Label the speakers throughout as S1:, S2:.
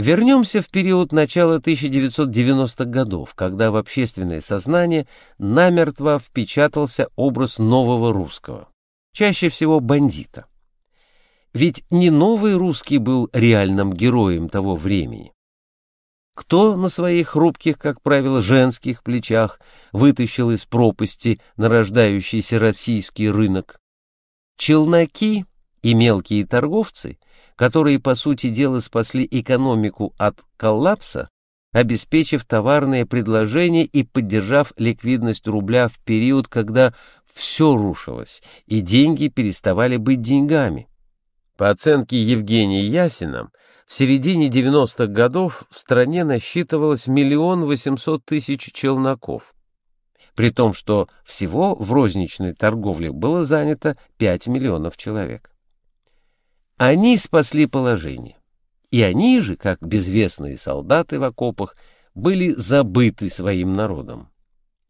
S1: Вернемся в период начала 1990-х годов, когда в общественное сознание намертво впечатался образ нового русского, чаще всего бандита. Ведь не новый русский был реальным героем того времени. Кто на своих хрупких, как правило, женских плечах вытащил из пропасти нарождающийся российский рынок? Челноки и мелкие торговцы, которые, по сути дела, спасли экономику от коллапса, обеспечив товарные предложения и поддержав ликвидность рубля в период, когда все рушилось, и деньги переставали быть деньгами. По оценке Евгения Ясина, в середине 90-х годов в стране насчитывалось миллион восемьсот тысяч челноков, при том, что всего в розничной торговле было занято 5 миллионов человек. Они спасли положение, и они же, как безвестные солдаты в окопах, были забыты своим народом.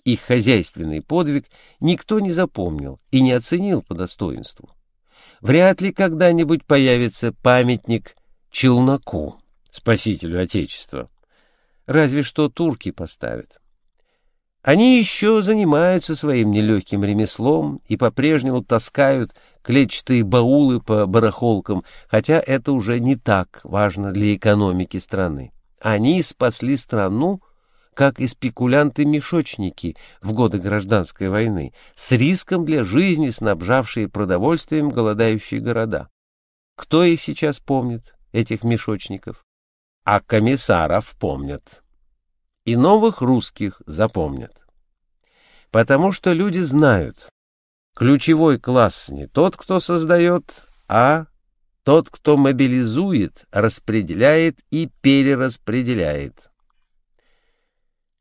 S1: Их хозяйственный подвиг никто не запомнил и не оценил по достоинству. Вряд ли когда-нибудь появится памятник челноку, спасителю Отечества. Разве что турки поставят. Они еще занимаются своим нелегким ремеслом и по-прежнему таскают клетчатые баулы по барахолкам, хотя это уже не так важно для экономики страны. Они спасли страну, как и спекулянты-мешочники в годы гражданской войны, с риском для жизни снабжавшие продовольствием голодающие города. Кто их сейчас помнит? этих мешочников, а комиссаров помнят. И новых русских запомнят. Потому что люди знают, ключевой класс не тот, кто создает, а тот, кто мобилизует, распределяет и перераспределяет.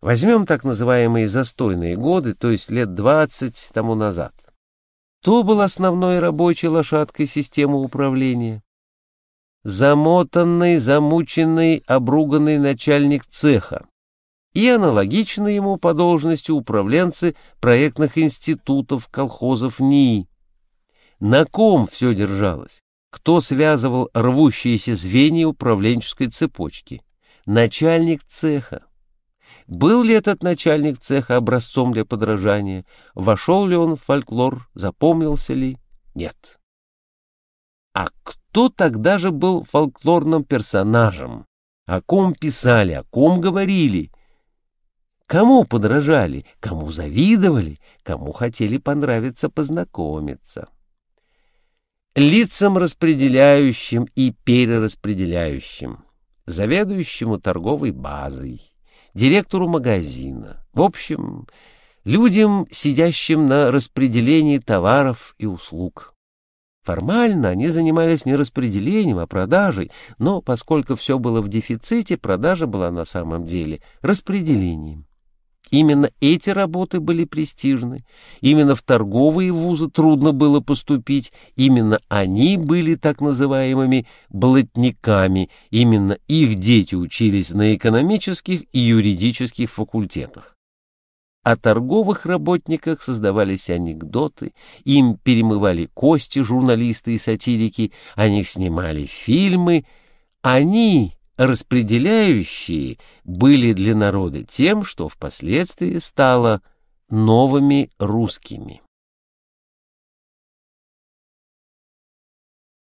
S1: Возьмем так называемые застойные годы, то есть лет 20 тому назад. То был основной рабочей лошадкой системы управления замотанный, замученный, обруганный начальник цеха и аналогично ему по должности управленцы проектных институтов, колхозов НИИ. На ком все держалось? Кто связывал рвущиеся звенья управленческой цепочки? Начальник цеха. Был ли этот начальник цеха образцом для подражания? Вошел ли он в фольклор? Запомнился ли? Нет. А кто? тогда же был фольклорным персонажем, о ком писали, о ком говорили, кому подражали, кому завидовали, кому хотели понравиться, познакомиться. Лицам распределяющим и перераспределяющим, заведующему торговой базой, директору магазина, в общем, людям, сидящим на распределении товаров и услуг. Формально они занимались не распределением, а продажей, но поскольку все было в дефиците, продажа была на самом деле распределением. Именно эти работы были престижны, именно в торговые вузы трудно было поступить, именно они были так называемыми «блатниками», именно их дети учились на экономических и юридических факультетах. О торговых работниках создавались анекдоты, им перемывали кости журналисты и сатирики, о них снимали фильмы. Они, распределяющие, были для народа тем, что впоследствии стало новыми русскими.